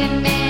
living in